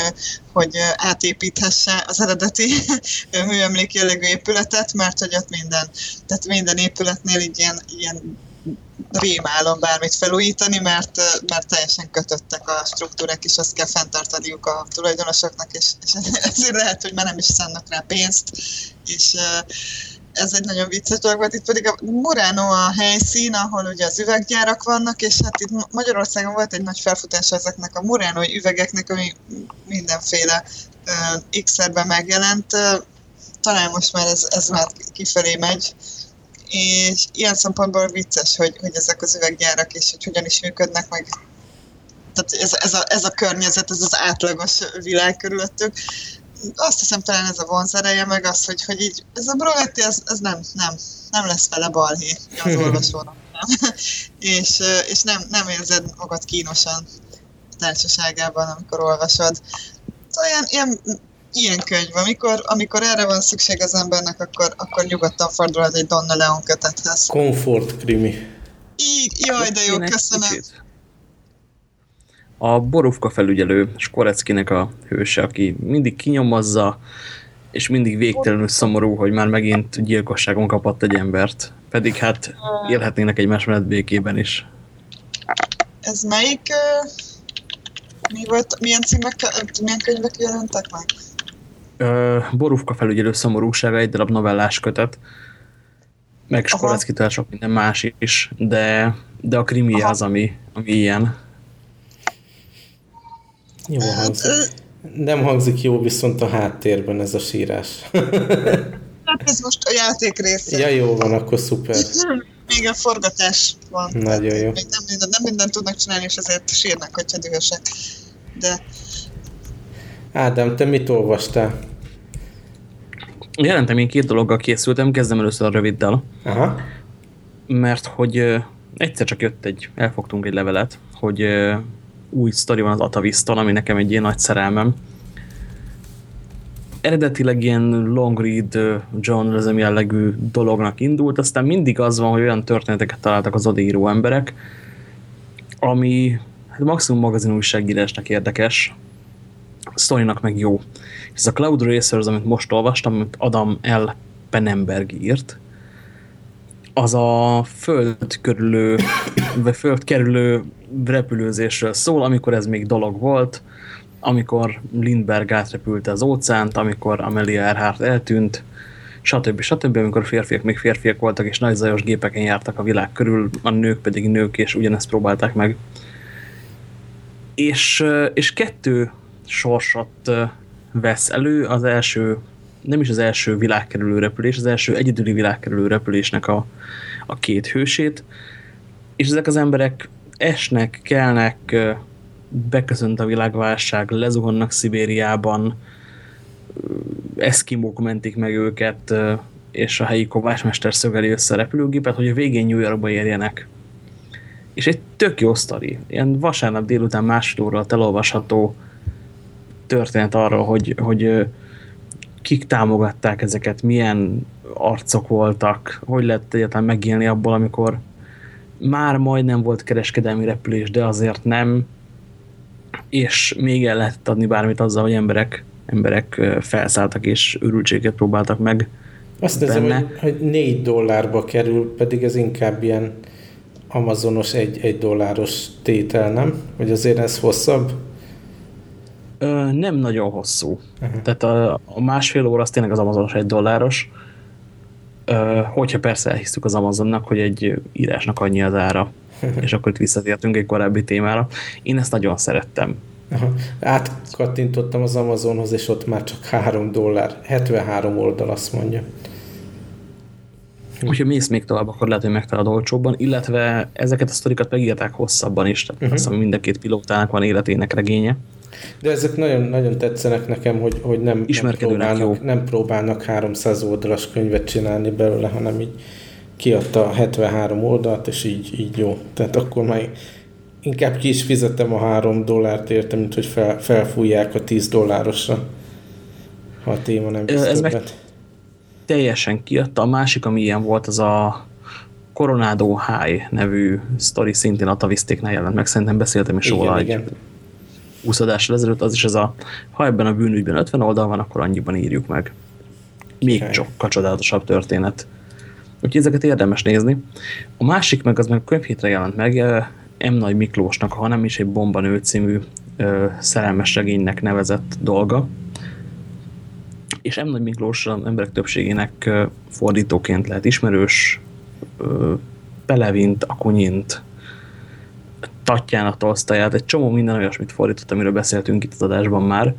hogy átépíthesse az eredeti műemlék jellegű épületet, mert hogy ott minden, tehát minden épületnél így ilyen, ilyen rémálom bármit felújítani, mert, mert teljesen kötöttek a struktúrák, és azt kell fenntartaniuk a tulajdonosoknak, és, és ezért lehet, hogy már nem is szánnak rá pénzt, és ez egy nagyon vicces dolog volt. Itt pedig a Murano a helyszín, ahol ugye az üveggyárak vannak, és hát itt Magyarországon volt egy nagy felfutás ezeknek a Murano üvegeknek, ami mindenféle uh, X-szerben megjelent. Uh, talán most már ez, ez már kifelé megy, és ilyen szempontból vicces, hogy, hogy ezek az üveggyárak és hogy hogyan is működnek, meg tehát ez, ez, a, ez a környezet, ez az átlagos világ körülöttük. Azt hiszem talán ez a vonzereje, meg az, hogy, hogy így, ez a Brovetti, ez, ez nem, nem, nem lesz vele balhé az olvasónak. és, és nem, nem érzed magad kínosan társaságában, amikor olvasod. Szóval ilyen, ilyen ilyen könyv, amikor, amikor erre van szükség az embernek, akkor, akkor nyugodtan fordulhat egy Donna Leon kötethez. Komfort krimi. Így, jaj, de jó, köszönöm. Kicsit. A Borufka felügyelő, Skoreckinek a hőse, aki mindig kinyomozza, és mindig végtelenül szomorú, hogy már megint gyilkosságon kapott egy embert. Pedig hát élhetnének egy menet békében is. Ez melyik... Mi volt, milyen címek, milyen könyvek jelentek meg? Borufka felügyelő szomorúsága egy darab novellás kötet, meg Skoleckitől sok minden más is, de, de a krimi Aha. az, ami, ami ilyen. Jó hangzik. Nem hangzik jó viszont a háttérben ez a sírás. hát ez most a játék része. Ja, jó van, akkor szuper. Még a forgatás van. Nagyon jó. Még nem minden, nem mindent tudnak csinálni, és ezért sírnak, hogyha dühösek. De... Ádám, te mit olvastál? Jelentem én két dologgal készültem, kezdem először a röviddel. Aha. Mert hogy uh, egyszer csak jött egy, elfogtunk egy levelet, hogy új sztori van az Ataviston, ami nekem egy ilyen nagy szerelmem. Eredetileg ilyen long read journalism jellegű dolognak indult, aztán mindig az van, hogy olyan történeteket találtak az odaíró emberek, ami hát maximum magazin újságírásnak érdekes, sztorinak meg jó. Ez a Cloud Racers, amit most olvastam, amit Adam L. Penenberg írt, az a föld körülő, vagy föld kerülő repülőzésről szól, amikor ez még dolog volt, amikor Lindberg átrepülte az óceánt, amikor Amelia Earhart eltűnt, stb. stb. amikor férfiak még férfiak voltak, és nagy zajos gépeken jártak a világ körül, a nők pedig nők, és ugyanezt próbálták meg. És, és kettő sorsot vesz elő, az első, nem is az első világkerülő repülés, az első egyedüli világkerülő repülésnek a, a két hősét, és ezek az emberek esnek, kelnek, beköszönt a világválság, lezuhannak Szibériában, eszkimók mentik meg őket, és a helyi kovácsmester szögeli össze a repülőgépet, hogy a végén New Yorkba érjenek. És egy tök jó sztori. Ilyen vasárnap délután másfél óra elolvasható történet arról, hogy, hogy kik támogatták ezeket, milyen arcok voltak, hogy lett egyáltalán megélni abból, amikor már majdnem volt kereskedelmi repülés, de azért nem, és még el lehetett adni bármit azzal, hogy emberek, emberek felszálltak és őrültséget próbáltak meg Azt hogy, hogy 4 dollárba kerül, pedig ez inkább ilyen amazonos egy, egy dolláros tétel, nem? Hogy azért ez hosszabb? Ö, nem nagyon hosszú. Uh-huh. Tehát a, a másfél óra az tényleg az Amazonos egy dolláros. Ö, hogyha persze elhisztük az Amazonnak, hogy egy írásnak annyi az ára, és akkor itt visszatértünk egy korábbi témára. Én ezt nagyon szerettem. Aha. Átkattintottam az Amazonhoz, és ott már csak 3 dollár, 73 oldal azt mondja. Hogyha mész még tovább, akkor lehet, hogy megtalálod olcsóbban, illetve ezeket a sztorikat megírták hosszabban is, tehát uh-huh. azt hiszem, mind a két pilótának van életének regénye. De ezek nagyon, nagyon tetszenek nekem, hogy, hogy nem, nem, próbálnak, nem próbálnak 300 oldalas könyvet csinálni belőle, hanem így kiadta 73 oldalt, és így, így jó. Tehát akkor már inkább ki is fizetem a 3 dollárt érte, mint hogy fel, felfújják a 10 dollárosra, ha a téma nem Ez többet. meg teljesen kiadta. A másik, ami ilyen volt, az a Coronado High nevű sztori szintén a Tavisztéknál jelent meg, szerintem beszéltem is róla egy 20 adással ezelőtt, az is ez a, ha ebben a bűnügyben 50 oldal van, akkor annyiban írjuk meg. Még sokkal csodálatosabb történet. Úgyhogy ezeket érdemes nézni. A másik meg az meg a könyvhétre jelent meg, M. Nagy Miklósnak, ha nem is egy Bombanő című ö, szerelmes regénynek nevezett dolga, és M. Nagy Miklós emberek többségének fordítóként lehet ismerős, Pelevint, Akunyint, Tatjana Tolsztaját, egy csomó minden olyasmit fordított, amiről beszéltünk itt az adásban már,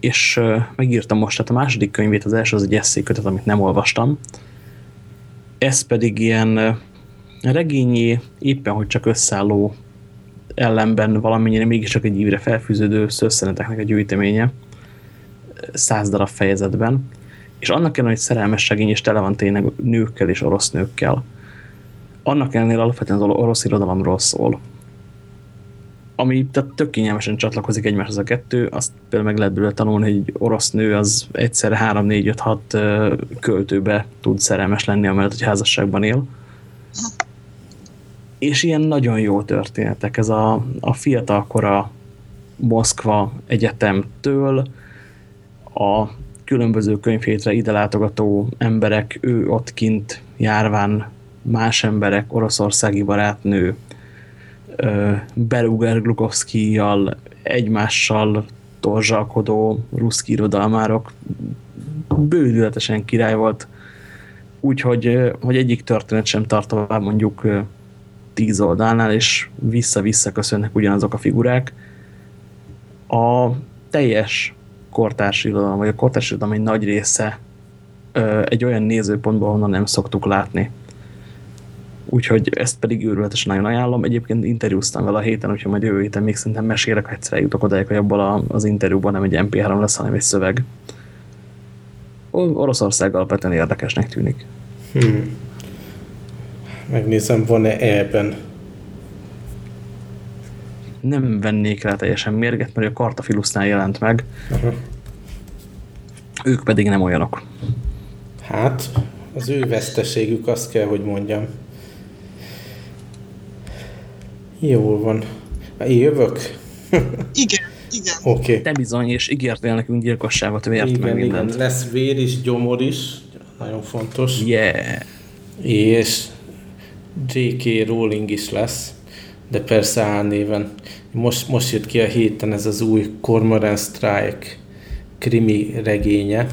és megírtam most, tehát a második könyvét, az első az egy eszékötet, amit nem olvastam, ez pedig ilyen regényi, éppen hogy csak összeálló ellenben valamennyire mégiscsak egy ívre felfűződő szösszeneteknek a gyűjteménye, száz darab fejezetben, és annak ellenére, hogy szerelmes regény, és tele van tényleg nőkkel és orosz nőkkel. Annak ellenére alapvetően az orosz irodalomról szól. Ami tehát tök kényelmesen csatlakozik egymáshoz a kettő, azt például meg lehet belőle tanulni, hogy egy orosz nő az egyszerre 3-4-5-6 költőbe tud szerelmes lenni, amellett, hogy házasságban él. És ilyen nagyon jó történetek. Ez a, a fiatalkora Moszkva egyetemtől a különböző könyvhétre ide látogató emberek, ő ott kint járván más emberek, oroszországi barátnő, Beluger Glukovszkijjal, egymással torzsalkodó ruszki irodalmárok, bődületesen király volt, úgyhogy hogy egyik történet sem tart mondjuk tíz oldalnál, és vissza-vissza köszönnek ugyanazok a figurák. A teljes kortárs irodalom, vagy a kortárs irodalom egy nagy része egy olyan nézőpontból, onnan nem szoktuk látni. Úgyhogy ezt pedig őrületesen nagyon ajánlom. Egyébként interjúztam vele a héten, úgyhogy majd jövő héten még szerintem mesélek, ha egyszer eljutok odáig, hogy abból az interjúban nem egy MP3 lesz, hanem egy szöveg. Oroszország alapvetően érdekesnek tűnik. Hmm. Megnézem, van-e ebben? Nem vennék rá teljesen mérget, mert a Kartafilusznál jelent meg. Aha. Ők pedig nem olyanok. Hát, az ő veszteségük, azt kell, hogy mondjam. Jól van. Én jövök? igen, igen. Oké. Okay. Te bizony, és ígértél nekünk gyilkosságot, vért igen, meg mindent. Igen, lesz vér is, gyomor is. Nagyon fontos. Yeah. És J.K. Rowling is lesz, de persze álnéven. Most, most jött ki a héten ez az új Cormoran Strike krimi regénye.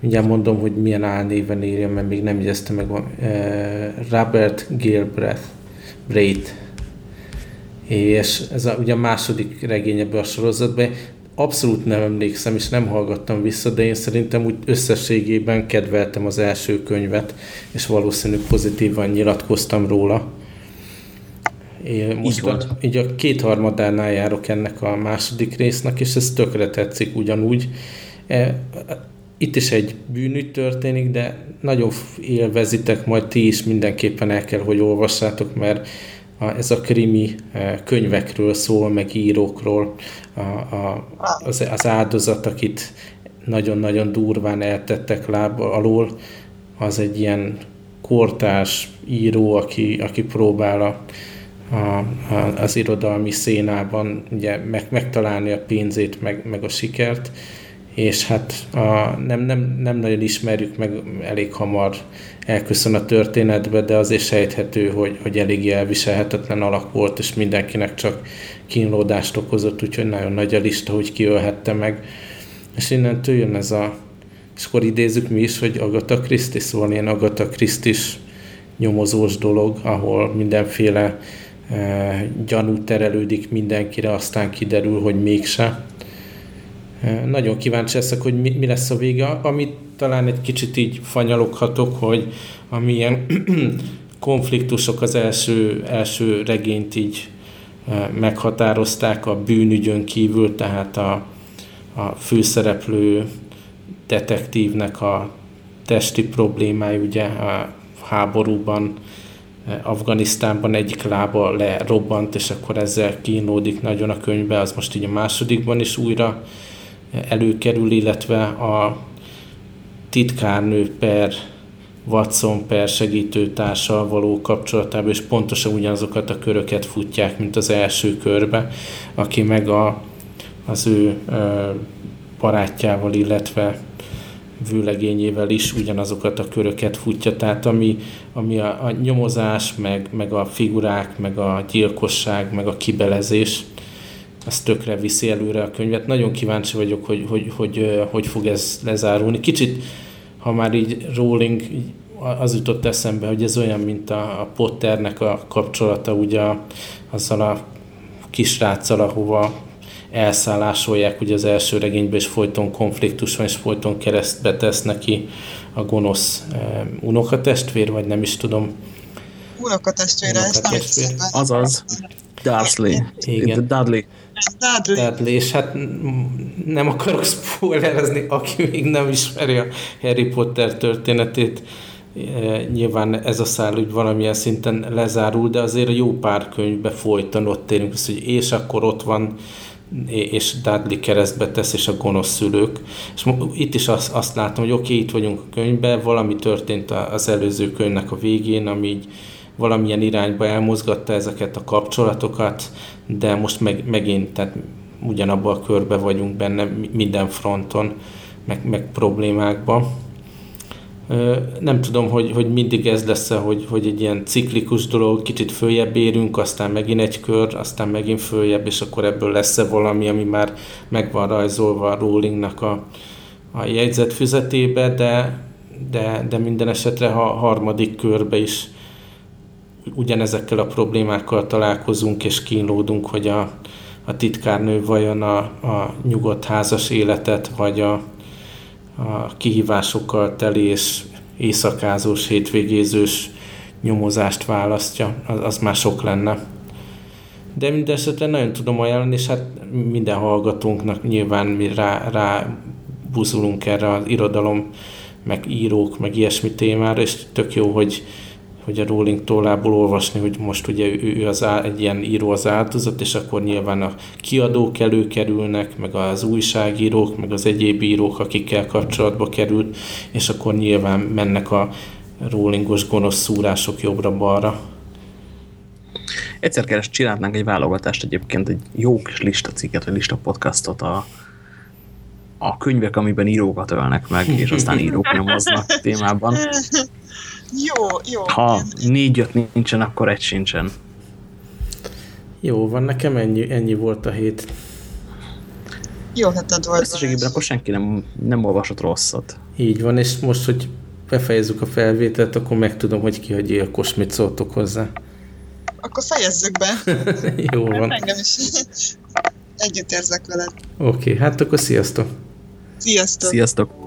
Mindjárt mondom, hogy milyen álnéven írja, mert még nem jegyezte meg. Uh, Robert Gilbreth, Braith és ez a, ugye a második regény ebbe a sorozatban, abszolút nem emlékszem, és nem hallgattam vissza, de én szerintem úgy összességében kedveltem az első könyvet, és valószínű pozitívan nyilatkoztam róla. Én most így, a, így a kétharmadánál járok ennek a második résznek, és ez tökre tetszik ugyanúgy. E, itt is egy bűnügy történik, de nagyon élvezitek, majd ti is mindenképpen el kell, hogy olvassátok, mert a, ez a krimi e, könyvekről szól, meg írókról, a, a, az, az áldozat, akit nagyon-nagyon durván eltettek láb alól, az egy ilyen kortás író, aki, aki próbál a, a, a, az irodalmi szénában ugye meg, megtalálni a pénzét, meg, meg a sikert, és hát a, nem, nem, nem nagyon ismerjük meg elég hamar elköszön a történetbe, de azért sejthető, hogy, hogy elég elviselhetetlen alak volt, és mindenkinek csak kínlódást okozott, úgyhogy nagyon nagy a lista, hogy kiölhette meg. És innentől jön ez a, és akkor idézzük mi is, hogy Agatha Christie, szóval ilyen Agatha Christis nyomozós dolog, ahol mindenféle e, gyanú terelődik mindenkire, aztán kiderül, hogy mégse. Nagyon kíváncsi leszek, hogy mi, mi lesz a vége, amit talán egy kicsit így fanyaloghatok, hogy amilyen konfliktusok az első, első regényt így meghatározták a bűnügyön kívül, tehát a, a főszereplő detektívnek a testi problémája, ugye a háborúban, Afganisztánban egyik lába lerobbant, és akkor ezzel kínódik nagyon a könyvbe, az most így a másodikban is újra előkerül, illetve a titkárnő per Watson per segítőtársal való kapcsolatában, és pontosan ugyanazokat a köröket futják, mint az első körbe, aki meg a, az ő ö, barátjával, illetve vőlegényével is ugyanazokat a köröket futja, tehát ami, ami a, a nyomozás, meg, meg a figurák, meg a gyilkosság, meg a kibelezés, az tökre viszi előre a könyvet. Nagyon kíváncsi vagyok, hogy hogy, hogy, hogy fog ez lezárulni. Kicsit, ha már így Rowling az jutott eszembe, hogy ez olyan, mint a, a Potternek a kapcsolata ugye azzal a kisráccal, ahova elszállásolják ugye az első regényben, és folyton konfliktus van, és folyton keresztbe tesz neki a gonosz eh, unokatestvér, vagy nem is tudom. Unokatestvére, unokatestvér. Azaz. Dursley. Igen. Dudley. Dudley. És hát nem akarok spoilerezni, aki még nem ismeri a Harry Potter történetét, nyilván ez a szál úgy valamilyen szinten lezárul, de azért a jó pár könyvbe folyton ott érünk, hogy és akkor ott van és Dudley keresztbe tesz, és a gonosz szülők. És itt is azt, azt látom, hogy oké, okay, itt vagyunk a könyvben, valami történt az előző könyvnek a végén, ami így valamilyen irányba elmozgatta ezeket a kapcsolatokat, de most meg, megint tehát ugyanabban a körbe vagyunk benne minden fronton, meg, meg problémákban. Nem tudom, hogy, hogy mindig ez lesz hogy, hogy egy ilyen ciklikus dolog, kicsit följebb érünk, aztán megint egy kör, aztán megint följebb, és akkor ebből lesz-e valami, ami már meg van rajzolva a Rowlingnak a, a jegyzetfüzetébe, de, de, de minden esetre ha harmadik körbe is ugyanezekkel a problémákkal találkozunk és kínlódunk, hogy a, a titkárnő vajon a, a nyugodt házas életet, vagy a, a kihívásokkal teli és éjszakázós, hétvégézős nyomozást választja, az, az már sok lenne. De mindesetre nagyon tudom ajánlani, és hát minden hallgatónknak nyilván mi rá, rá buzulunk erre az irodalom, meg írók, meg ilyesmi témára, és tök jó, hogy hogy a Rowling tollából olvasni, hogy most ugye ő, ő az á, egy ilyen író az áldozat, és akkor nyilván a kiadók előkerülnek, meg az újságírók, meg az egyéb írók, akikkel kapcsolatba került, és akkor nyilván mennek a Rowlingos gonosz szúrások jobbra-balra. Egyszer keres csinálnánk egy válogatást egyébként, egy jó kis listacikket, vagy lista podcastot a, a könyvek, amiben írókat ölnek meg, és aztán írók nyomoznak témában. Jó, jó. Ha négy-öt nincsen, akkor egy sincsen. Jó, van nekem ennyi, ennyi volt a hét. Jó heted volt. Összességében akkor senki nem, nem olvasott rosszat. Így van, és most, hogy befejezzük a felvételt, akkor megtudom, hogy ki a gyilkos, mit szóltok hozzá. Akkor fejezzük be. Jó van. Engem is együtt érzek veled. Oké, okay, hát akkor sziasztok. Sziasztok. Sziasztok.